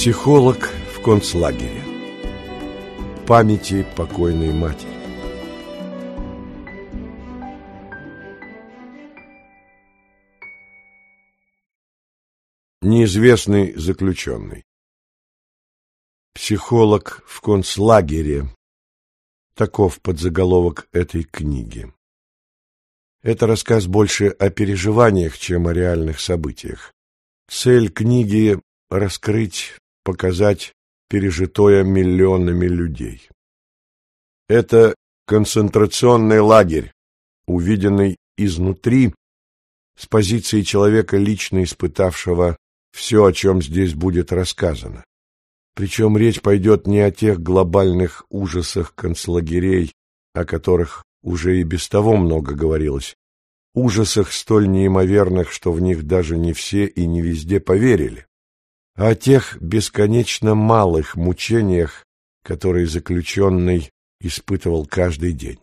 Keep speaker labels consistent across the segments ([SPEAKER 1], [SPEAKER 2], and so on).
[SPEAKER 1] Психолог в концлагере. Памяти покойной матери. Неизвестный заключенный. Психолог в концлагере. Таков подзаголовок этой книги. Это рассказ больше о переживаниях, чем о реальных событиях. Цель книги — раскрыть, показать пережитое миллионами людей. Это концентрационный лагерь, увиденный изнутри, с позиции человека, лично испытавшего все, о чем здесь будет рассказано. Причем речь пойдет не о тех глобальных ужасах концлагерей, о которых уже и без того много говорилось, ужасах столь неимоверных, что в них даже не все и не везде поверили, о тех бесконечно малых мучениях, которые заключенный испытывал каждый день.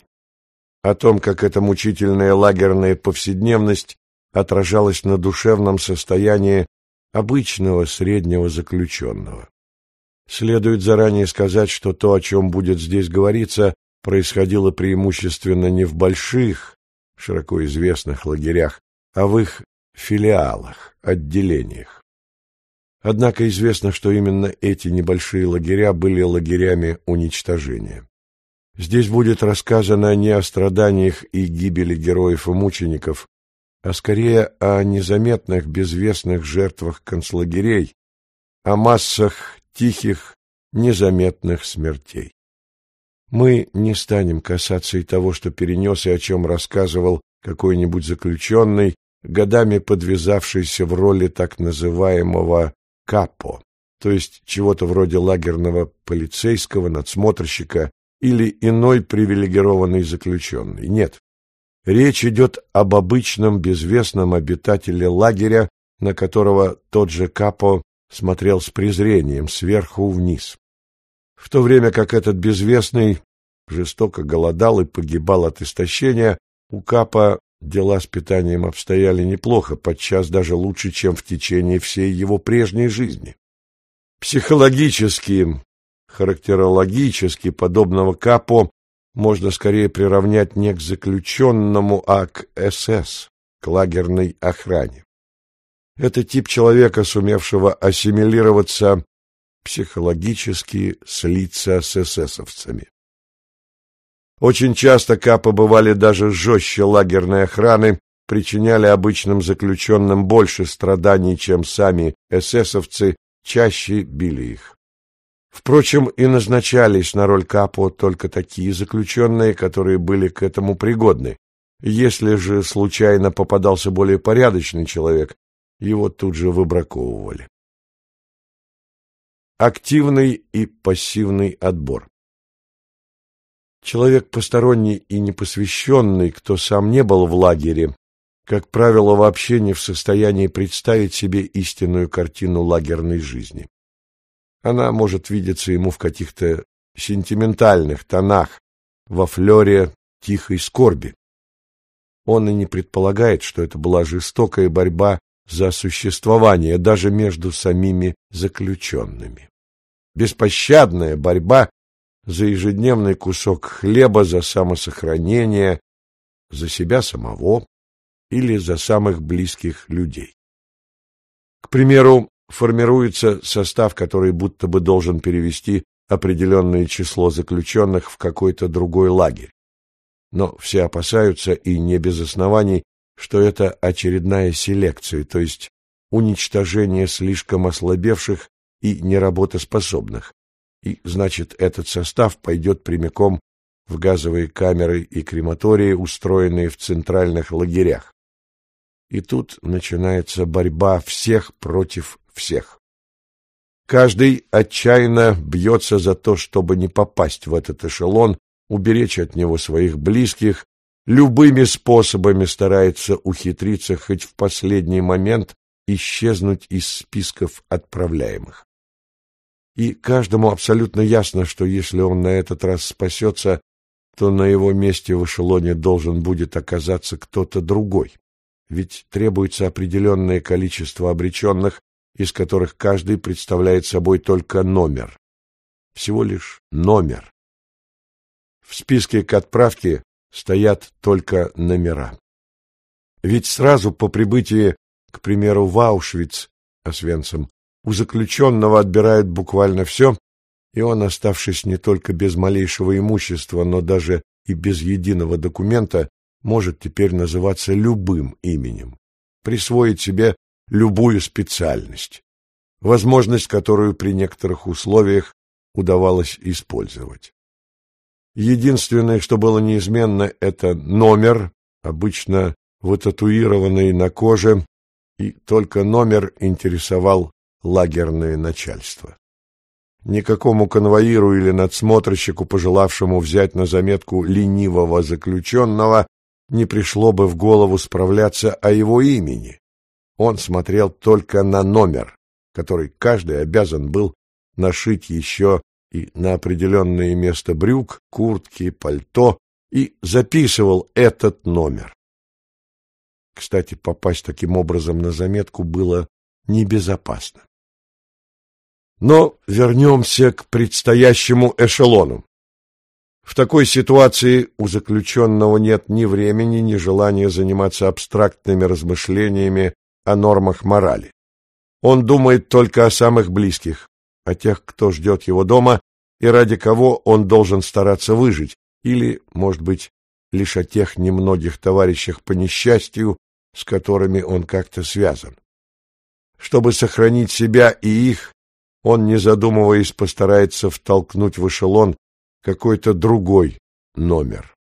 [SPEAKER 1] О том, как эта мучительная лагерная повседневность отражалась на душевном состоянии обычного среднего заключенного. Следует заранее сказать, что то, о чем будет здесь говориться, происходило преимущественно не в больших, широко известных лагерях, а в их филиалах, отделениях. Однако известно, что именно эти небольшие лагеря были лагерями уничтожения. Здесь будет рассказано не о страданиях и гибели героев и мучеников, а скорее о незаметных безвестных жертвах концлагерей, о массах тихих, незаметных смертей. Мы не станем касаться и того, что перенес и о чем рассказывал какой-нибудь заключенный, годами подвязавшийся в роли так называемого капо, то есть чего-то вроде лагерного полицейского, надсмотрщика или иной привилегированный заключенный. Нет. Речь идет об обычном безвестном обитателе лагеря, на которого тот же Капо смотрел с презрением сверху вниз. В то время как этот безвестный жестоко голодал и погибал от истощения, у Капа дела с питанием обстояли неплохо, подчас даже лучше, чем в течение всей его прежней жизни. Психологически, характерологически подобного Капо можно скорее приравнять не к заключенному, а к СС, к лагерной охране. Это тип человека, сумевшего ассимилироваться психологически, слиться с эсэсовцами. Очень часто капы бывали даже жестче лагерной охраны, причиняли обычным заключенным больше страданий, чем сами эсэсовцы, чаще били их. Впрочем, и назначались на роль капо только такие заключенные, которые были к этому пригодны. Если же случайно попадался более порядочный человек, его тут же выбраковывали. Активный и пассивный отбор Человек посторонний и непосвященный, кто сам не был в лагере, как правило, вообще не в состоянии представить себе истинную картину лагерной жизни. Она может видеться ему в каких-то сентиментальных тонах, во флёре тихой скорби. Он и не предполагает, что это была жестокая борьба за существование даже между самими заключенными. Беспощадная борьба за ежедневный кусок хлеба, за самосохранение, за себя самого или за самых близких людей. К примеру, формируется состав, который будто бы должен перевести определенное число заключенных в какой-то другой лагерь. Но все опасаются, и не без оснований, что это очередная селекция, то есть уничтожение слишком ослабевших и неработоспособных. И, значит, этот состав пойдет прямиком в газовые камеры и крематории, устроенные в центральных лагерях. И тут начинается борьба всех против всех. Каждый отчаянно бьется за то, чтобы не попасть в этот эшелон, уберечь от него своих близких, любыми способами старается ухитриться хоть в последний момент исчезнуть из списков отправляемых. И каждому абсолютно ясно, что если он на этот раз спасется, то на его месте в эшелоне должен будет оказаться кто-то другой. Ведь требуется определенное количество обреченных, из которых каждый представляет собой только номер. Всего лишь номер. В списке к отправке стоят только номера. Ведь сразу по прибытии, к примеру, в Аушвиц, Освенцим, у заключенного отбирают буквально все, и он, оставшись не только без малейшего имущества, но даже и без единого документа, может теперь называться любым именем, присвоить себе любую специальность, возможность, которую при некоторых условиях удавалось использовать. Единственное, что было неизменно, это номер, обычно вытатуированный на коже, и только номер интересовал лагерное начальство. Никакому конвоиру или надсмотрщику, пожелавшему взять на заметку ленивого заключенного, не пришло бы в голову справляться о его имени. Он смотрел только на номер, который каждый обязан был нашить еще и на определенное место брюк, куртки, пальто, и записывал этот номер. Кстати, попасть таким образом на заметку было небезопасно. Но вернемся к предстоящему эшелону. В такой ситуации у заключенного нет ни времени, ни желания заниматься абстрактными размышлениями о нормах морали. Он думает только о самых близких, о тех, кто ждет его дома и ради кого он должен стараться выжить, или, может быть, лишь о тех немногих товарищах по несчастью, с которыми он как-то связан. Чтобы сохранить себя и их, он, не задумываясь, постарается втолкнуть в эшелон какой-то другой номер.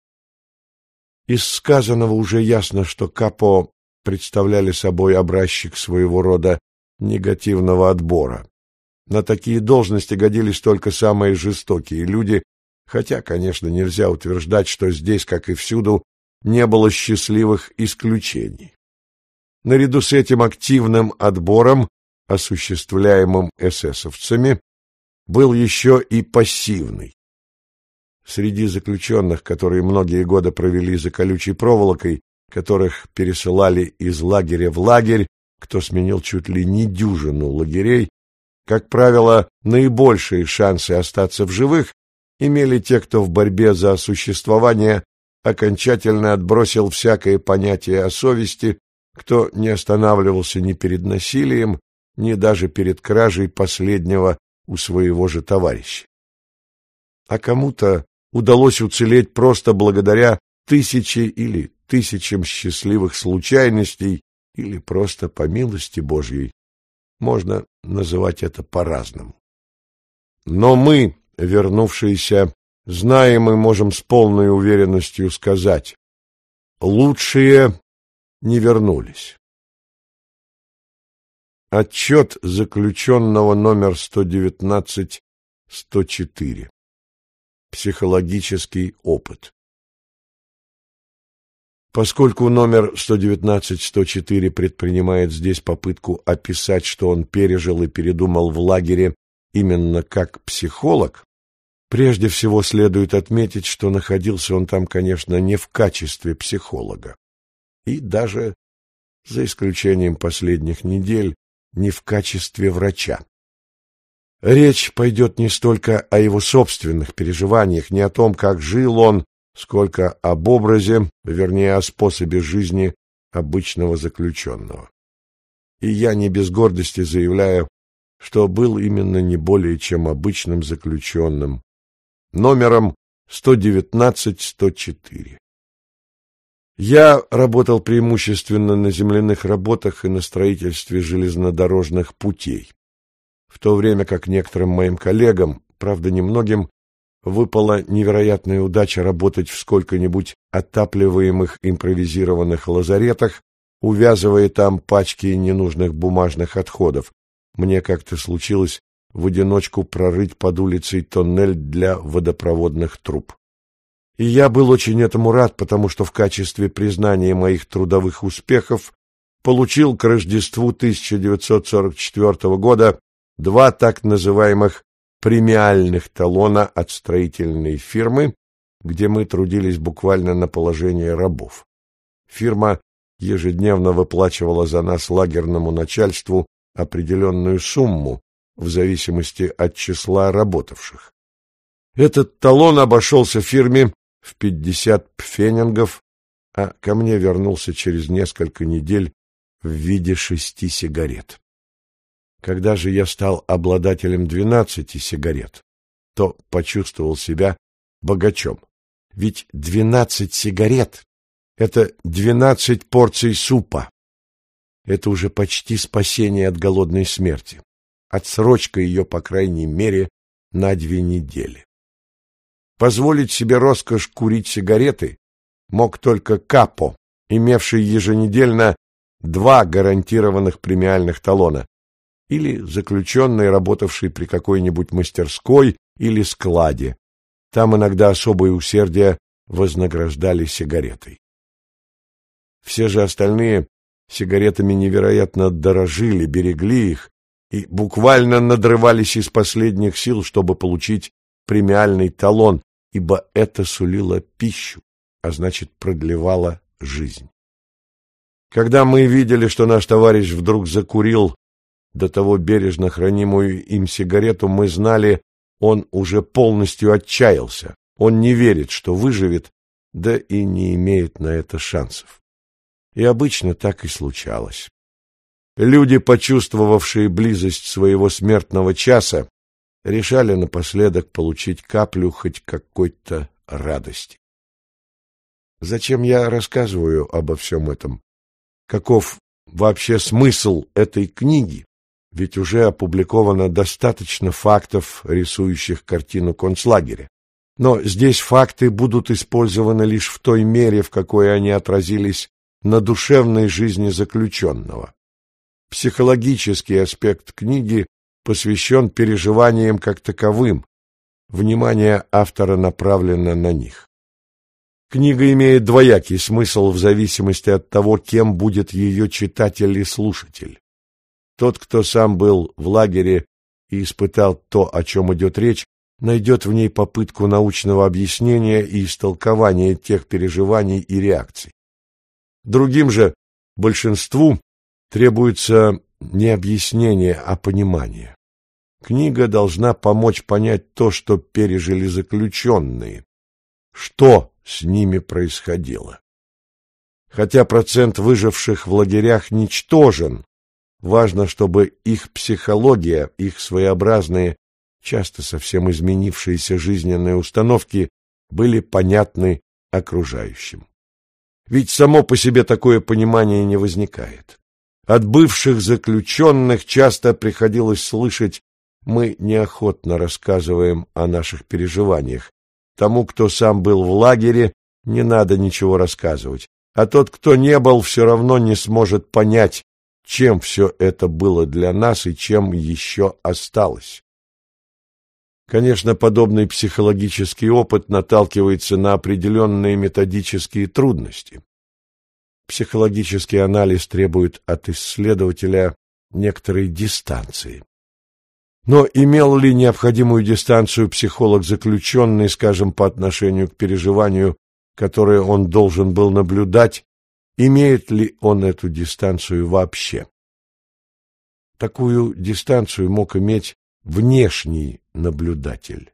[SPEAKER 1] Из сказанного уже ясно, что Капо представляли собой образчик своего рода негативного отбора. На такие должности годились только самые жестокие люди, хотя, конечно, нельзя утверждать, что здесь, как и всюду, не было счастливых исключений. Наряду с этим активным отбором, осуществляемым эсэсовцами, был еще и пассивный. Среди заключенных, которые многие годы провели за колючей проволокой, которых пересылали из лагеря в лагерь, кто сменил чуть ли не дюжину лагерей, как правило, наибольшие шансы остаться в живых имели те, кто в борьбе за существование окончательно отбросил всякое понятие о совести, кто не останавливался ни перед насилием, ни даже перед кражей последнего у своего же товарища. А кому-то удалось уцелеть просто благодаря тысяче или тысячам счастливых случайностей или просто по милости Божьей. Можно называть это по-разному. Но мы, вернувшиеся, знаем и можем с полной уверенностью сказать, лучшие не вернулись. Отчет заключенного номер 119-104 психологический опыт. Поскольку номер 119-104 предпринимает здесь попытку описать, что он пережил и передумал в лагере именно как психолог, прежде всего следует отметить, что находился он там, конечно, не в качестве психолога. И даже, за исключением последних недель, не в качестве врача. Речь пойдет не столько о его собственных переживаниях, не о том, как жил он, сколько об образе, вернее, о способе жизни обычного заключенного. И я не без гордости заявляю, что был именно не более чем обычным заключенным, номером 119-104. Я работал преимущественно на земляных работах и на строительстве железнодорожных путей в то время как некоторым моим коллегам, правда немногим, выпала невероятная удача работать в сколько-нибудь отапливаемых импровизированных лазаретах, увязывая там пачки ненужных бумажных отходов. Мне как-то случилось в одиночку прорыть под улицей тоннель для водопроводных труб. И я был очень этому рад, потому что в качестве признания моих трудовых успехов получил к Рождеству 1944 года два так называемых премиальных талона от строительной фирмы, где мы трудились буквально на положение рабов. Фирма ежедневно выплачивала за нас лагерному начальству определенную сумму в зависимости от числа работавших. Этот талон обошелся фирме в 50 пфенингов, а ко мне вернулся через несколько недель в виде шести сигарет. Когда же я стал обладателем двенадцати сигарет, то почувствовал себя богачом. Ведь двенадцать сигарет — это двенадцать порций супа. Это уже почти спасение от голодной смерти. Отсрочка ее, по крайней мере, на две недели. Позволить себе роскошь курить сигареты мог только Капо, имевший еженедельно два гарантированных премиальных талона, или заключенный, работавший при какой-нибудь мастерской или складе. Там иногда особое усердие вознаграждали сигаретой. Все же остальные сигаретами невероятно дорожили, берегли их и буквально надрывались из последних сил, чтобы получить премиальный талон, ибо это сулило пищу, а значит продлевало жизнь. Когда мы видели, что наш товарищ вдруг закурил до того бережно хранимую им сигарету, мы знали, он уже полностью отчаялся. Он не верит, что выживет, да и не имеет на это шансов. И обычно так и случалось. Люди, почувствовавшие близость своего смертного часа, решали напоследок получить каплю хоть какой-то радости. Зачем я рассказываю обо всем этом? Каков вообще смысл этой книги? Ведь уже опубликовано достаточно фактов, рисующих картину концлагеря. Но здесь факты будут использованы лишь в той мере, в какой они отразились на душевной жизни заключенного. Психологический аспект книги посвящен переживаниям как таковым, внимание автора направлено на них. Книга имеет двоякий смысл в зависимости от того, кем будет ее читатель и слушатель. Тот, кто сам был в лагере и испытал то, о чем идет речь, найдет в ней попытку научного объяснения и истолкования тех переживаний и реакций. Другим же, большинству, требуется не объяснение, а понимание. Книга должна помочь понять то, что пережили заключенные, что с ними происходило. Хотя процент выживших в лагерях ничтожен, важно, чтобы их психология, их своеобразные, часто совсем изменившиеся жизненные установки были понятны окружающим. Ведь само по себе такое понимание не возникает. От бывших заключенных часто приходилось слышать «мы неохотно рассказываем о наших переживаниях. Тому, кто сам был в лагере, не надо ничего рассказывать, а тот, кто не был, все равно не сможет понять, чем все это было для нас и чем еще осталось. Конечно, подобный психологический опыт наталкивается на определенные методические трудности. Психологический анализ требует от исследователя некоторой дистанции. Но имел ли необходимую дистанцию психолог заключенный, скажем, по отношению к переживанию, которое он должен был наблюдать, имеет ли он эту дистанцию вообще? Такую дистанцию мог иметь внешний наблюдатель.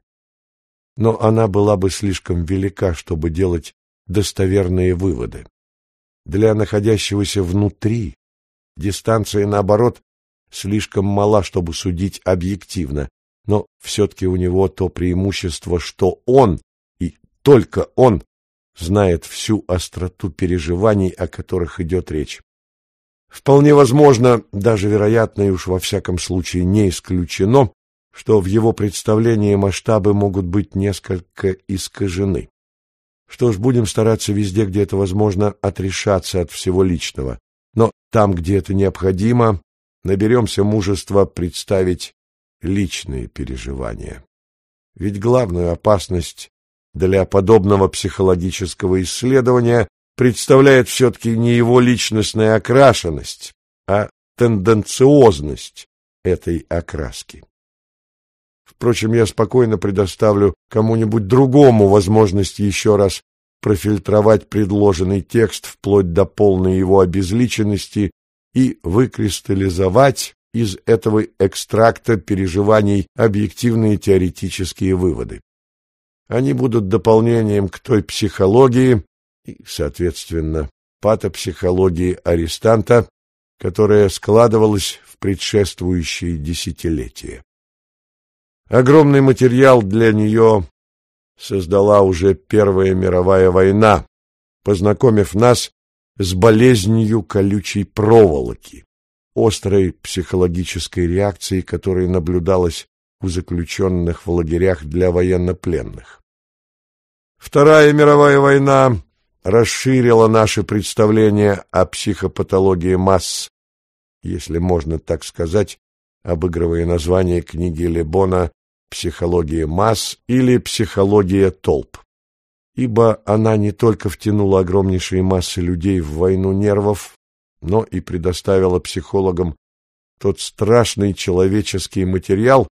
[SPEAKER 1] Но она была бы слишком велика, чтобы делать достоверные выводы. Для находящегося внутри дистанция, наоборот, слишком мала, чтобы судить объективно, но все-таки у него то преимущество, что он, и только он, знает всю остроту переживаний, о которых идет речь. Вполне возможно, даже вероятно и уж во всяком случае не исключено, что в его представлении масштабы могут быть несколько искажены. Что ж, будем стараться везде, где это возможно, отрешаться от всего личного. Но там, где это необходимо, наберемся мужества представить личные переживания. Ведь главную опасность для подобного психологического исследования представляет все-таки не его личностная окрашенность, а тенденциозность этой окраски. Впрочем, я спокойно предоставлю кому-нибудь другому возможность еще раз профильтровать предложенный текст вплоть до полной его обезличенности и выкристаллизовать из этого экстракта переживаний объективные теоретические выводы. Они будут дополнением к той психологии и, соответственно, патопсихологии арестанта, которая складывалась в предшествующие десятилетия. Огромный материал для нее создала уже Первая мировая война, познакомив нас с болезнью колючей проволоки, острой психологической реакцией, которая наблюдалась у заключенных в лагерях для военнопленных. Вторая мировая война расширила наше представление о психопатологии масс, если можно так сказать, обыгрывая название книги Лебона «Психология масс» или «Психология толп» ибо она не только втянула огромнейшие массы людей в войну нервов, но и предоставила психологам тот страшный человеческий материал,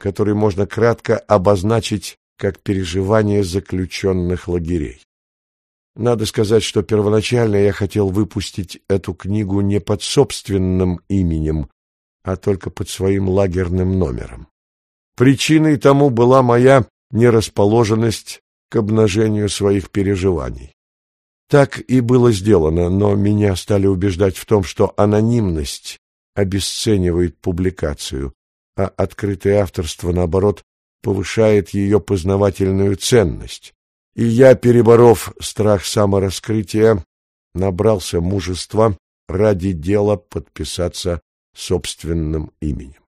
[SPEAKER 1] который можно кратко обозначить как переживание заключенных лагерей. Надо сказать, что первоначально я хотел выпустить эту книгу не под собственным именем, а только под своим лагерным номером. Причиной тому была моя нерасположенность к обнажению своих переживаний. Так и было сделано, но меня стали убеждать в том, что анонимность обесценивает публикацию, а открытое авторство, наоборот, повышает ее познавательную ценность. И я, переборов страх самораскрытия, набрался мужества ради дела подписаться собственным именем.